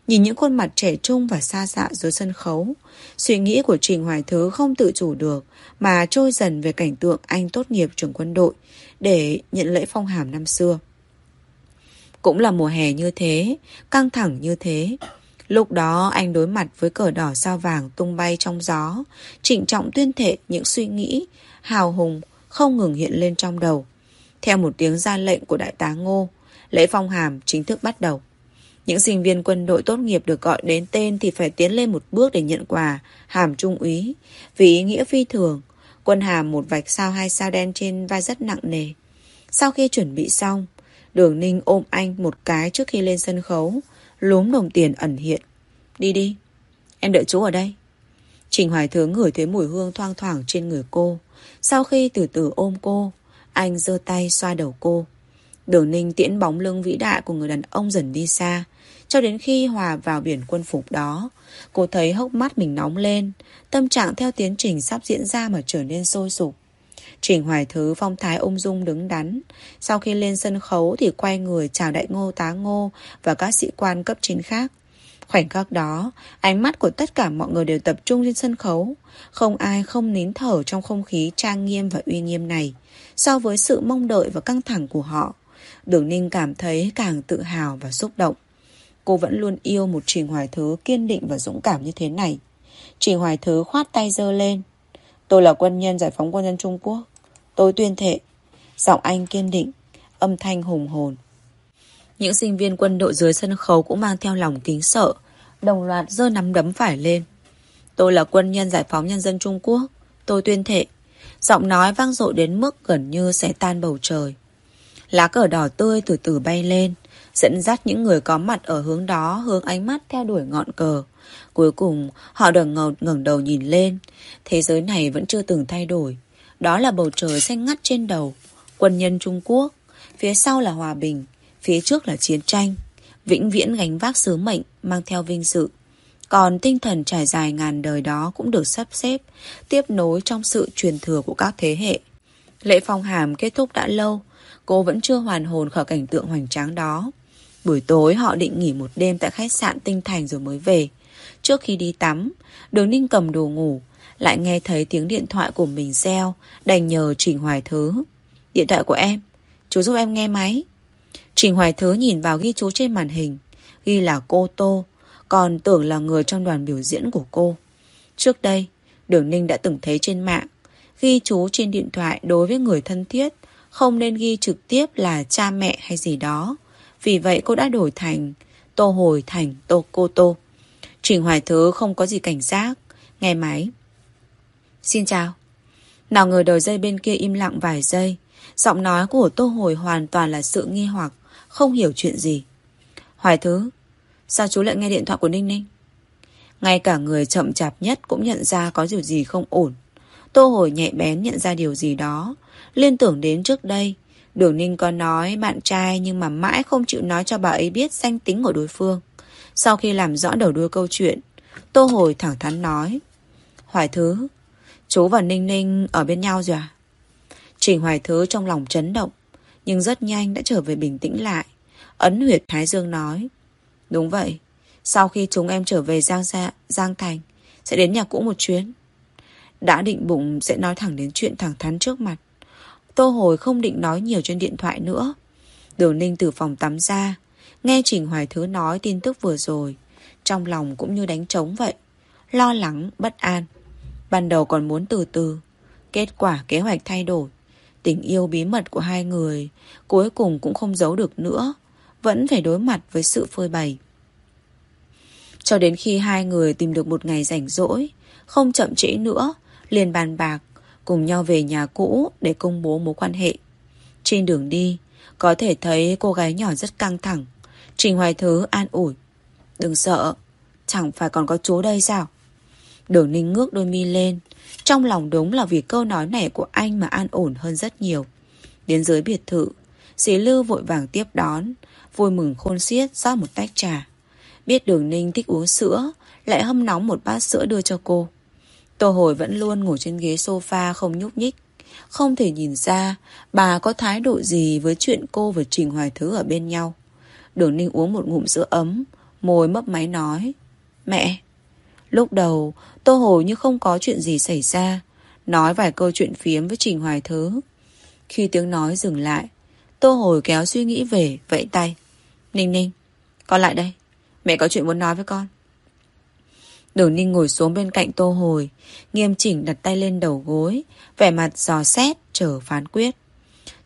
Nhìn những khuôn mặt trẻ trung và xa xạ dưới sân khấu, suy nghĩ của Trình Hoài Thứ không tự chủ được mà trôi dần về cảnh tượng anh tốt nghiệp trường quân đội để nhận lễ phong hàm năm xưa. Cũng là mùa hè như thế, căng thẳng như thế. Lúc đó anh đối mặt với cờ đỏ sao vàng tung bay trong gió, trịnh trọng tuyên thệ những suy nghĩ, hào hùng không ngừng hiện lên trong đầu. Theo một tiếng ra lệnh của đại tá Ngô, lễ phong hàm chính thức bắt đầu. Những sinh viên quân đội tốt nghiệp được gọi đến tên thì phải tiến lên một bước để nhận quà, hàm trung úy. Vì ý nghĩa phi thường, quân hàm một vạch sao hai sao đen trên vai rất nặng nề. Sau khi chuẩn bị xong, đường ninh ôm anh một cái trước khi lên sân khấu, lúm đồng tiền ẩn hiện. Đi đi, em đợi chú ở đây. Trình Hoài Thướng ngửi thấy mùi hương thoang thoảng trên người cô. Sau khi từ từ ôm cô, anh giơ tay xoa đầu cô. Đường ninh tiễn bóng lưng vĩ đại của người đàn ông dần đi xa. Cho đến khi hòa vào biển quân phục đó, cô thấy hốc mắt mình nóng lên. Tâm trạng theo tiến trình sắp diễn ra mà trở nên sôi sục. Trình Hoài Thứ phong thái ung dung đứng đắn. Sau khi lên sân khấu thì quay người chào đại ngô tá ngô và các sĩ quan cấp trên khác. Khoảnh khắc đó, ánh mắt của tất cả mọi người đều tập trung trên sân khấu. Không ai không nín thở trong không khí trang nghiêm và uy nghiêm này. So với sự mong đợi và căng thẳng của họ, Đường Ninh cảm thấy càng tự hào và xúc động. Cô vẫn luôn yêu một Trình Hoài Thứ kiên định và dũng cảm như thế này. Trình Hoài Thứ khoát tay giơ lên. Tôi là quân nhân giải phóng quân nhân Trung Quốc. Tôi tuyên thệ. Giọng anh kiên định, âm thanh hùng hồn. Những sinh viên quân đội dưới sân khấu cũng mang theo lòng kính sợ, đồng loạt giơ nắm đấm phải lên. Tôi là quân nhân giải phóng nhân dân Trung Quốc. Tôi tuyên thệ. Giọng nói vang dội đến mức gần như sẽ tan bầu trời. Lá cờ đỏ tươi từ từ bay lên, dẫn dắt những người có mặt ở hướng đó hướng ánh mắt theo đuổi ngọn cờ. Cuối cùng, họ đừng ngầu ngẩng đầu nhìn lên. Thế giới này vẫn chưa từng thay đổi. Đó là bầu trời xanh ngắt trên đầu. Quân nhân Trung Quốc. Phía sau là hòa bình. Phía trước là chiến tranh. Vĩnh viễn gánh vác sứ mệnh, mang theo vinh sự. Còn tinh thần trải dài ngàn đời đó cũng được sắp xếp, tiếp nối trong sự truyền thừa của các thế hệ. Lễ phong hàm kết thúc đã lâu, cô vẫn chưa hoàn hồn khỏi cảnh tượng hoành tráng đó. Buổi tối họ định nghỉ một đêm tại khách sạn Tinh Thành rồi mới về. Trước khi đi tắm, đường ninh cầm đồ ngủ, lại nghe thấy tiếng điện thoại của mình reo, đành nhờ Trình Hoài Thứ. Điện thoại của em, chú giúp em nghe máy. Trình Hoài Thứ nhìn vào ghi chú trên màn hình, ghi là cô Tô, còn tưởng là người trong đoàn biểu diễn của cô. Trước đây, Đường Ninh đã từng thấy trên mạng, ghi chú trên điện thoại đối với người thân thiết, không nên ghi trực tiếp là cha mẹ hay gì đó. Vì vậy cô đã đổi thành Tô Hồi thành Tô Cô Tô. Trình Hoài Thứ không có gì cảnh giác, nghe máy. Xin chào. Nào ngờ đầu dây bên kia im lặng vài giây, giọng nói của Tô Hồi hoàn toàn là sự nghi hoặc, không hiểu chuyện gì. Hoài Thứ, Sao chú lại nghe điện thoại của Ninh Ninh Ngay cả người chậm chạp nhất Cũng nhận ra có điều gì không ổn Tô hồi nhạy bén nhận ra điều gì đó Liên tưởng đến trước đây Đường Ninh có nói bạn trai Nhưng mà mãi không chịu nói cho bà ấy biết Danh tính của đối phương Sau khi làm rõ đầu đuôi câu chuyện Tô hồi thẳng thắn nói Hoài Thứ Chú và Ninh Ninh ở bên nhau rồi à Trình Hoài Thứ trong lòng chấn động Nhưng rất nhanh đã trở về bình tĩnh lại Ấn huyệt Thái Dương nói Đúng vậy. Sau khi chúng em trở về Giang, Gia, Giang Thành, sẽ đến nhà cũ một chuyến. Đã định bụng sẽ nói thẳng đến chuyện thẳng thắn trước mặt. Tô Hồi không định nói nhiều trên điện thoại nữa. Đường Ninh từ phòng tắm ra, nghe Trình Hoài Thứ nói tin tức vừa rồi. Trong lòng cũng như đánh trống vậy. Lo lắng, bất an. Ban đầu còn muốn từ từ. Kết quả kế hoạch thay đổi. Tình yêu bí mật của hai người cuối cùng cũng không giấu được nữa vẫn phải đối mặt với sự phơi bày. Cho đến khi hai người tìm được một ngày rảnh rỗi, không chậm trễ nữa, liền bàn bạc, cùng nhau về nhà cũ để công bố mối quan hệ. Trên đường đi, có thể thấy cô gái nhỏ rất căng thẳng. Trình Hoài Thứ an ủi. Đừng sợ, chẳng phải còn có chú đây sao? Đường Ninh ngước đôi mi lên. Trong lòng đúng là vì câu nói này của anh mà an ổn hơn rất nhiều. Đến dưới biệt thự, Dì Lưu vội vàng tiếp đón, vui mừng khôn xiết rót một tách trà. Biết đường ninh thích uống sữa, lại hâm nóng một bát sữa đưa cho cô. Tô hồi vẫn luôn ngồi trên ghế sofa không nhúc nhích. Không thể nhìn ra bà có thái độ gì với chuyện cô và Trình Hoài Thứ ở bên nhau. Đường ninh uống một ngụm sữa ấm, môi mấp máy nói. Mẹ! Lúc đầu, Tô Hồi như không có chuyện gì xảy ra, nói vài câu chuyện phiếm với Trình Hoài Thứ. Khi tiếng nói dừng lại, Tô Hồi kéo suy nghĩ về, vẫy tay. Ninh Ninh, con lại đây. Mẹ có chuyện muốn nói với con. Đường Ninh ngồi xuống bên cạnh Tô Hồi, nghiêm chỉnh đặt tay lên đầu gối, vẻ mặt dò xét, chờ phán quyết.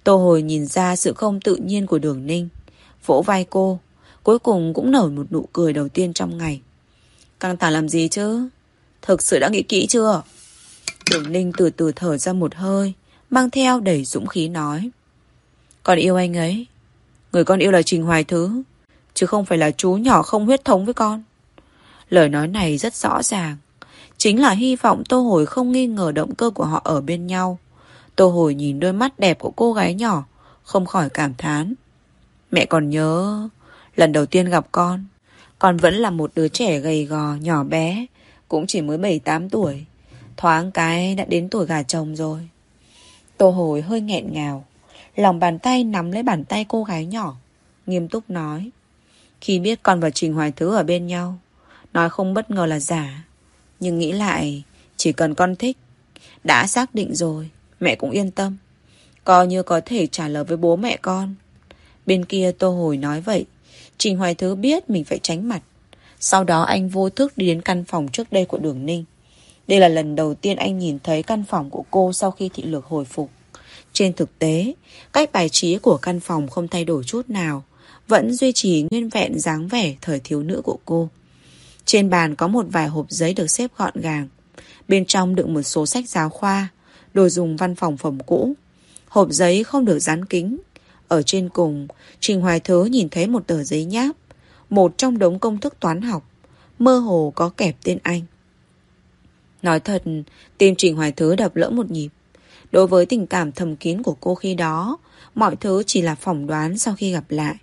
Tô Hồi nhìn ra sự không tự nhiên của đường Ninh, vỗ vai cô, cuối cùng cũng nở một nụ cười đầu tiên trong ngày. Căng thẳng làm gì chứ? Thực sự đã nghĩ kỹ chưa? Đường Ninh từ từ thở ra một hơi, mang theo đầy dũng khí nói. Con yêu anh ấy. Người con yêu là Trình Hoài Thứ, chứ không phải là chú nhỏ không huyết thống với con. Lời nói này rất rõ ràng. Chính là hy vọng Tô Hồi không nghi ngờ động cơ của họ ở bên nhau. Tô Hồi nhìn đôi mắt đẹp của cô gái nhỏ, không khỏi cảm thán. Mẹ còn nhớ, lần đầu tiên gặp con, con vẫn là một đứa trẻ gầy gò, nhỏ bé, cũng chỉ mới 7-8 tuổi. Thoáng cái đã đến tuổi gà chồng rồi. Tô Hồi hơi nghẹn ngào. Lòng bàn tay nắm lấy bàn tay cô gái nhỏ Nghiêm túc nói Khi biết con và Trình Hoài Thứ ở bên nhau Nói không bất ngờ là giả. Nhưng nghĩ lại Chỉ cần con thích Đã xác định rồi Mẹ cũng yên tâm. Coi như có thể trả lời với bố mẹ con. Bên kia Tô Hồi nói vậy Trình Hoài Thứ biết mình phải tránh mặt. Sau đó anh vô thức đi đến căn phòng trước đây của Đường Ninh. Đây là lần đầu tiên anh nhìn thấy căn phòng của cô sau khi thị lực hồi phục. Trên thực tế, cách bài trí của căn phòng không thay đổi chút nào, vẫn duy trì nguyên vẹn dáng vẻ thời thiếu nữ của cô. Trên bàn có một vài hộp giấy được xếp gọn gàng. Bên trong đựng một số sách giáo khoa, đồ dùng văn phòng phẩm cũ. Hộp giấy không được dán kính. Ở trên cùng, Trình Hoài Thứ nhìn thấy một tờ giấy nháp, một trong đống công thức toán học, mơ hồ có kẹp tên anh. Nói thật, tim Trình Hoài Thứ đập lỡ một nhịp. Đối với tình cảm thầm kín của cô khi đó, mọi thứ chỉ là phỏng đoán sau khi gặp lại.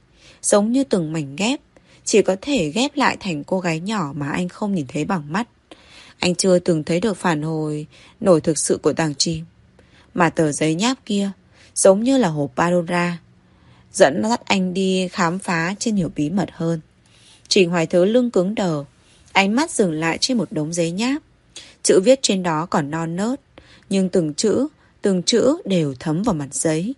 Giống như từng mảnh ghép, chỉ có thể ghép lại thành cô gái nhỏ mà anh không nhìn thấy bằng mắt. Anh chưa từng thấy được phản hồi nổi thực sự của tàng chim. Mà tờ giấy nháp kia, giống như là hộp Pandora, dẫn dắt anh đi khám phá trên nhiều bí mật hơn. Trình Hoài Thứ lưng cứng đờ, ánh mắt dừng lại trên một đống giấy nháp. Chữ viết trên đó còn non nớt, nhưng từng chữ, từng chữ đều thấm vào mặt giấy.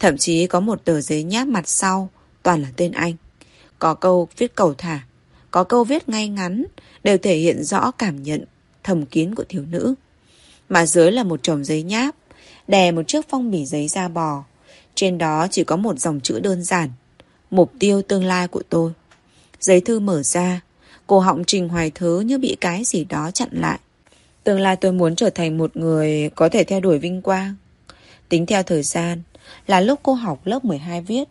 Thậm chí có một tờ giấy nháp mặt sau, toàn là tên anh. Có câu viết cầu thả, có câu viết ngay ngắn, đều thể hiện rõ cảm nhận thầm kín của thiếu nữ. Mà dưới là một chồng giấy nháp, đè một chiếc phong bì giấy da bò. Trên đó chỉ có một dòng chữ đơn giản. Mục tiêu tương lai của tôi. Giấy thư mở ra, cổ họng Trình Hoài Thứ như bị cái gì đó chặn lại. Tương lai tôi muốn trở thành một người có thể theo đuổi vinh quang. Tính theo thời gian, là lúc cô học lớp 12 viết.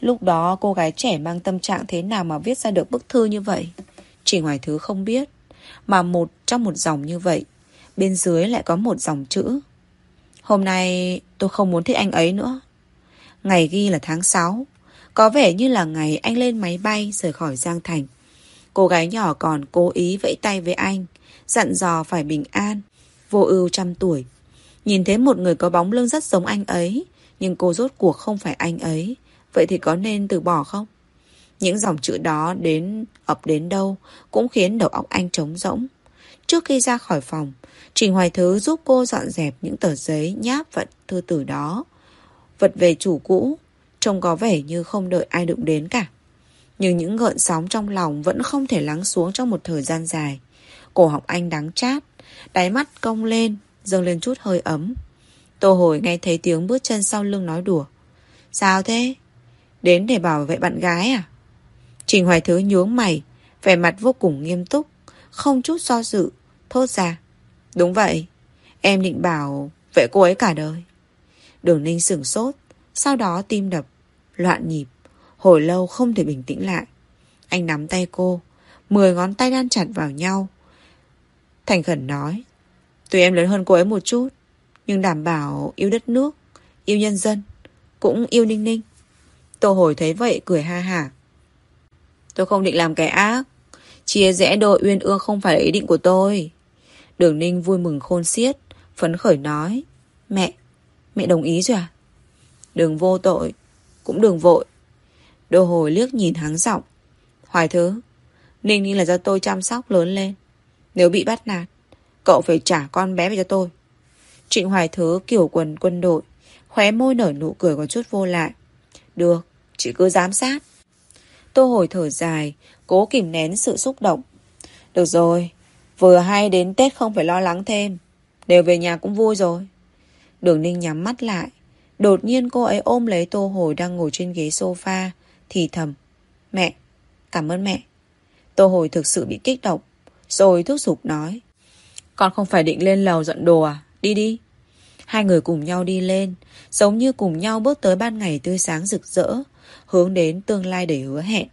Lúc đó cô gái trẻ mang tâm trạng thế nào mà viết ra được bức thư như vậy? chỉ ngoài Thứ không biết. Mà một trong một dòng như vậy, bên dưới lại có một dòng chữ. Hôm nay tôi không muốn thích anh ấy nữa. Ngày ghi là tháng 6. Có vẻ như là ngày anh lên máy bay rời khỏi Giang Thành. Cô gái nhỏ còn cố ý vẫy tay với anh, dặn dò phải bình an, vô ưu trăm tuổi. Nhìn thấy một người có bóng lưng rất giống anh ấy, nhưng cô rốt cuộc không phải anh ấy. Vậy thì có nên từ bỏ không? Những dòng chữ đó đến ập đến đâu cũng khiến đầu óc anh trống rỗng. Trước khi ra khỏi phòng, Trình Hoài Thứ giúp cô dọn dẹp những tờ giấy nháp vận thư tử đó. Vật về chủ cũ, trông có vẻ như không đợi ai đụng đến cả. Nhưng những gợn sóng trong lòng vẫn không thể lắng xuống trong một thời gian dài. Cổ họng anh đắng chát, đáy mắt cong lên, dâng lên chút hơi ấm. Tô hồi nghe thấy tiếng bước chân sau lưng nói đùa. Sao thế? Đến để bảo vệ bạn gái à? Trình Hoài Thứ nhướng mày, vẻ mặt vô cùng nghiêm túc, không chút do dự, thốt ra. Đúng vậy, em định bảo vệ cô ấy cả đời. Đường Ninh sửng sốt, sau đó tim đập, loạn nhịp, hồi lâu không thể bình tĩnh lại. Anh nắm tay cô, mười ngón tay đan chặt vào nhau. Thành khẩn nói, tuy em lớn hơn cô ấy một chút, nhưng đảm bảo yêu đất nước, yêu nhân dân, cũng yêu Ninh Ninh. Tô hồi thấy vậy cười ha hả. Tôi không định làm cái ác. Chia rẽ đội uyên ương không phải là ý định của tôi. Đường Ninh vui mừng khôn xiết, phấn khởi nói. Mẹ, mẹ đồng ý rồi à? Đừng vô tội, cũng đừng vội. Đô hồi liếc nhìn hắng giọng. Hoài thứ, Ninh Ninh là do tôi chăm sóc lớn lên. Nếu bị bắt nạt, cậu phải trả con bé về cho tôi. Trịnh Hoài Thứ kiểu quần quân đội, khóe môi nở nụ cười có chút vô lại. Được, chị cứ giám sát. Tô hồi thở dài, cố kìm nén sự xúc động. Được rồi, vừa hay đến Tết không phải lo lắng thêm. Đều về nhà cũng vui rồi. Đường Ninh nhắm mắt lại. Đột nhiên cô ấy ôm lấy Tô Hồi đang ngồi trên ghế sofa, thì thầm. Mẹ, cảm ơn mẹ. Tô Hồi thực sự bị kích động, rồi thúc giục nói. Con không phải định lên lầu dọn đồ à? Đi đi. Hai người cùng nhau đi lên, giống như cùng nhau bước tới ban ngày tươi sáng rực rỡ, hướng đến tương lai để hứa hẹn.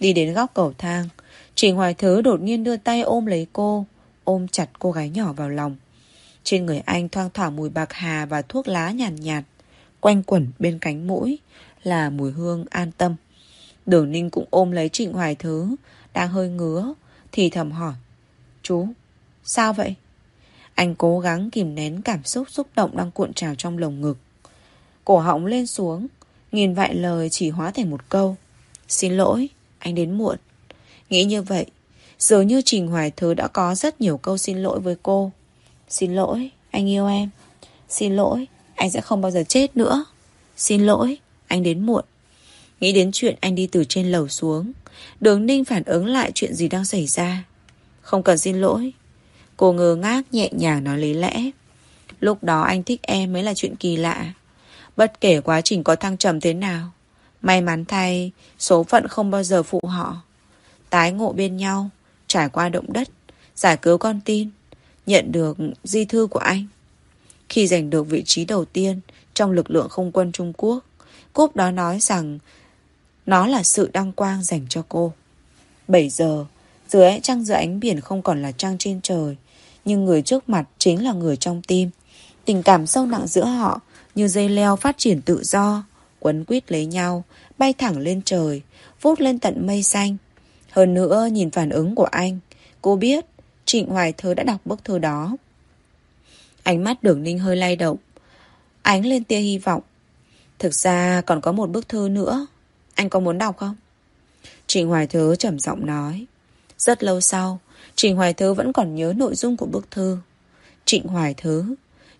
Đi đến góc cầu thang, Trình Hoài Thứ đột nhiên đưa tay ôm lấy cô, ôm chặt cô gái nhỏ vào lòng. Trên người anh thoang thoảng mùi bạc hà và thuốc lá nhàn nhạt, nhạt, quanh quẩn bên cánh mũi là mùi hương an tâm. Đường Ninh cũng ôm lấy Trịnh Hoài Thứ, đang hơi ngứa, thì thầm hỏi. Chú, sao vậy? Anh cố gắng kìm nén cảm xúc xúc động đang cuộn trào trong lồng ngực. Cổ họng lên xuống, nghìn vạn lời chỉ hóa thành một câu. Xin lỗi, anh đến muộn. Nghĩ như vậy, dường như Trình Hoài Thứ đã có rất nhiều câu xin lỗi với cô. Xin lỗi, anh yêu em. Xin lỗi, anh sẽ không bao giờ chết nữa. Xin lỗi, anh đến muộn. Nghĩ đến chuyện anh đi từ trên lầu xuống. Đường Ninh phản ứng lại chuyện gì đang xảy ra. Không cần xin lỗi. Cô ngơ ngác nhẹ nhàng nói lý lẽ. Lúc đó anh thích em mới là chuyện kỳ lạ. Bất kể quá trình có thăng trầm thế nào. May mắn thay, số phận không bao giờ phụ họ. Tái ngộ bên nhau, trải qua động đất, giải cứu con tin, nhận được di thư của anh. Khi giành được vị trí đầu tiên trong lực lượng không quân Trung Quốc, Cúp đó nói rằng nó là sự đăng quang dành cho cô. 7 giờ, dưới trăng giữa ánh biển không còn là trăng trên trời, nhưng người trước mặt chính là người trong tim. Tình cảm sâu nặng giữa họ như dây leo phát triển tự do, quấn quýt lấy nhau, bay thẳng lên trời, vút lên tận mây xanh. Hơn nữa, nhìn phản ứng của anh, cô biết Trịnh Hoài Thơ đã đọc bức thư đó. Ánh mắt đường ninh hơi lay động, ánh lên tia hy vọng. Thực ra còn có một bức thư nữa, anh có muốn đọc không? Trịnh Hoài Thứ trầm giọng nói. Rất lâu sau, Trịnh Hoài Thứ vẫn còn nhớ nội dung của bức thư. Trịnh Hoài Thứ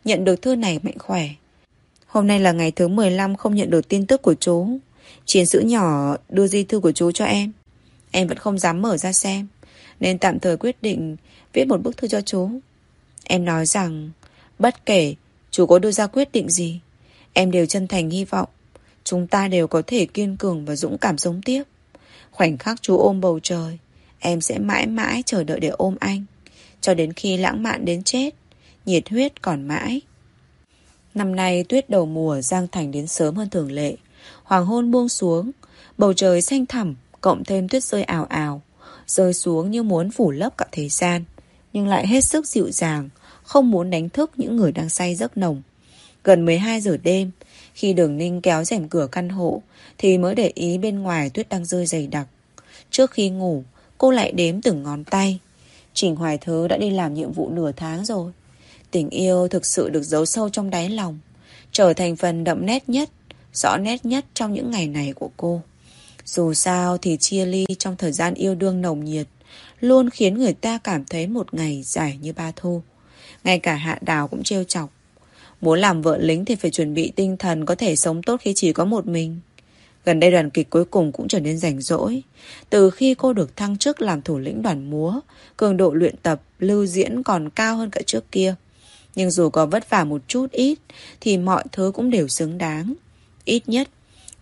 nhận được thư này mạnh khỏe. Hôm nay là ngày thứ 15 không nhận được tin tức của chú. Chiến sĩ nhỏ đưa di thư của chú cho em. Em vẫn không dám mở ra xem. Nên tạm thời quyết định viết một bức thư cho chú. Em nói rằng bất kể chú có đưa ra quyết định gì, em đều chân thành hy vọng chúng ta đều có thể kiên cường và dũng cảm sống tiếp. Khoảnh khắc chú ôm bầu trời, em sẽ mãi mãi chờ đợi để ôm anh, cho đến khi lãng mạn đến chết, nhiệt huyết còn mãi. Năm nay tuyết đầu mùa Giang Thành đến sớm hơn thường lệ. Hoàng hôn buông xuống, bầu trời xanh thẳm, cộng thêm tuyết rơi ảo ảo, rơi xuống như muốn phủ lấp cả thế gian, nhưng lại hết sức dịu dàng, không muốn đánh thức những người đang say giấc nồng. Gần 12 giờ đêm, khi đường ninh kéo rèm cửa căn hộ, thì mới để ý bên ngoài tuyết đang rơi dày đặc. Trước khi ngủ, cô lại đếm từng ngón tay. Trình Hoài Thứ đã đi làm nhiệm vụ nửa tháng rồi. Tình yêu thực sự được giấu sâu trong đáy lòng, trở thành phần đậm nét nhất, rõ nét nhất trong những ngày này của cô. Dù sao thì chia ly trong thời gian yêu đương nồng nhiệt, luôn khiến người ta cảm thấy một ngày dài như ba thu. Ngay cả hạ đào cũng trêu chọc. Muốn làm vợ lính thì phải chuẩn bị tinh thần có thể sống tốt khi chỉ có một mình. Gần đây đoàn kịch cuối cùng cũng trở nên rảnh rỗi. Từ khi cô được thăng chức làm thủ lĩnh đoàn múa, cường độ luyện tập, lưu diễn còn cao hơn cả trước kia. Nhưng dù có vất vả một chút ít, thì mọi thứ cũng đều xứng đáng. Ít nhất,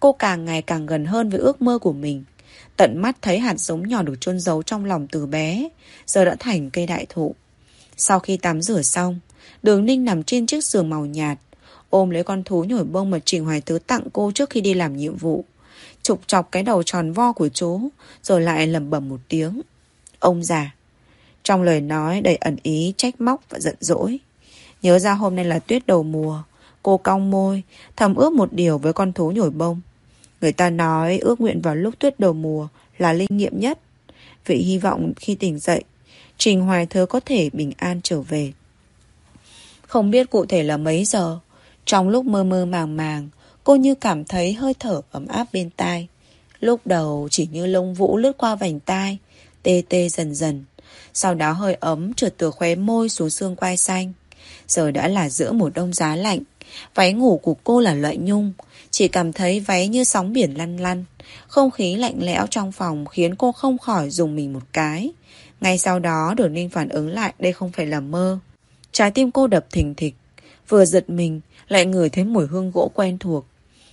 cô càng ngày càng gần hơn với ước mơ của mình. Tận mắt thấy hạt giống nhỏ được chôn giấu trong lòng từ bé, giờ đã thành cây đại thụ. Sau khi tắm rửa xong, Đường Ninh nằm trên chiếc giường màu nhạt, ôm lấy con thú nhồi bông mà Trình Hoài Tứ tặng cô trước khi đi làm nhiệm vụ. Trục chọc cái đầu tròn vo của chú, rồi lại lẩm bẩm một tiếng. Ông già. Trong lời nói đầy ẩn ý, trách móc và giận dỗi. Nhớ ra hôm nay là tuyết đầu mùa, cô cong môi, thầm ước một điều với con thú nhồi bông. Người ta nói ước nguyện vào lúc tuyết đầu mùa là linh nghiệm nhất. Vị hy vọng khi tỉnh dậy, Trình Hoài Thớ có thể bình an trở về. Không biết cụ thể là mấy giờ. Trong lúc mơ mơ màng màng, cô như cảm thấy hơi thở ấm áp bên tai. Lúc đầu chỉ như lông vũ lướt qua vành tai, tê tê dần dần. Sau đó hơi ấm trượt từ khóe môi xuống xương quai xanh. Giờ đã là giữa mùa đông giá lạnh. Váy ngủ của cô là loại nhung. Chỉ cảm thấy váy như sóng biển lăn lăn. Không khí lạnh lẽo trong phòng khiến cô không khỏi dùng mình một cái. Ngay sau đó Đường Ninh phản ứng lại đây không phải là mơ. Trái tim cô đập thình thịch. Vừa giật mình, lại ngửi thấy mùi hương gỗ quen thuộc.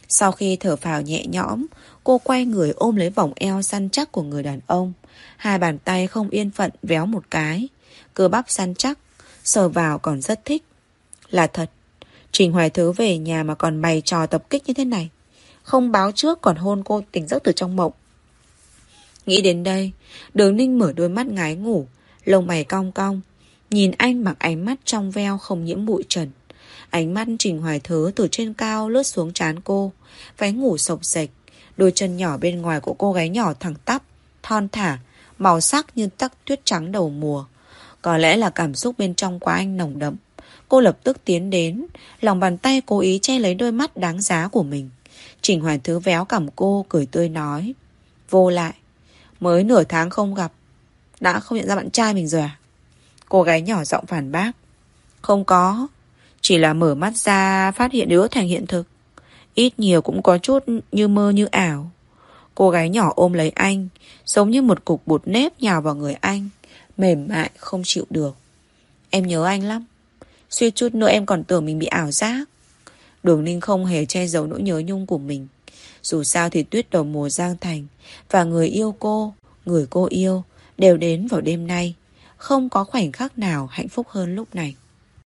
Sau khi thở phào nhẹ nhõm, cô quay người ôm lấy vòng eo săn chắc của người đàn ông. Hai bàn tay không yên phận véo một cái. Cơ bắp săn chắc, sờ vào còn rất thích. Là thật, Trình Hoài Thứ về nhà mà còn bày trò tập kích như thế này. Không báo trước còn hôn cô tỉnh giấc từ trong mộng. Nghĩ đến đây, đường ninh mở đôi mắt ngái ngủ, lông mày cong cong, Nhìn anh bằng ánh mắt trong veo không nhiễm bụi trần. Ánh mắt Trình Hoài Thứ từ trên cao lướt xuống trán cô. Váy ngủ sộc sạch. Đôi chân nhỏ bên ngoài của cô gái nhỏ thẳng tắp, thon thả, màu sắc như tắc tuyết trắng đầu mùa. Có lẽ là cảm xúc bên trong quá anh nồng đậm. Cô lập tức tiến đến, lòng bàn tay cố ý che lấy đôi mắt đáng giá của mình. Trình Hoài Thứ véo cảm cô, cười tươi nói. Vô lại, mới nửa tháng không gặp, đã không nhận ra bạn trai mình rồi à? Cô gái nhỏ giọng phản bác. Không có. Chỉ là mở mắt ra phát hiện đứa thành hiện thực. Ít nhiều cũng có chút như mơ như ảo. Cô gái nhỏ ôm lấy anh, giống như một cục bột nếp nhào vào người anh, mềm mại không chịu được. Em nhớ anh lắm. Suy chút nữa em còn tưởng mình bị ảo giác. Đường Ninh không hề che giấu nỗi nhớ nhung của mình. Dù sao thì tuyết đầu mùa Giang Thành và người yêu cô, người cô yêu đều đến vào đêm nay. Không có khoảnh khắc nào hạnh phúc hơn lúc này.